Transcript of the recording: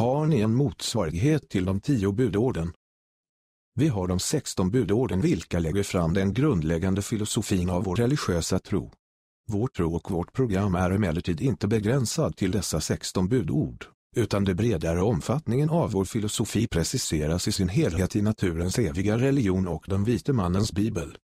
Har ni en motsvarighet till de tio budorden? Vi har de 16 budorden vilka lägger fram den grundläggande filosofin av vår religiösa tro. Vår tro och vårt program är emellertid inte begränsad till dessa 16 budord, utan det bredare omfattningen av vår filosofi preciseras i sin helhet i naturens eviga religion och den vite mannens bibel.